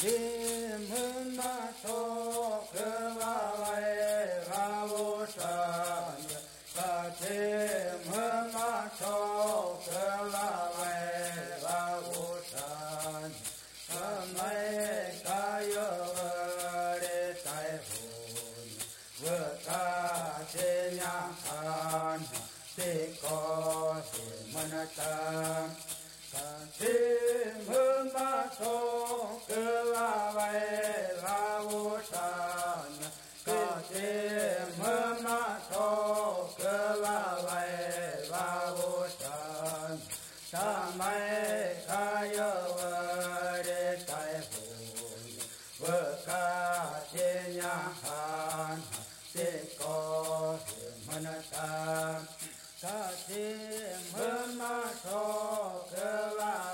Jim, my talk. นตาสะเทมเพิ่มมาโสเกวา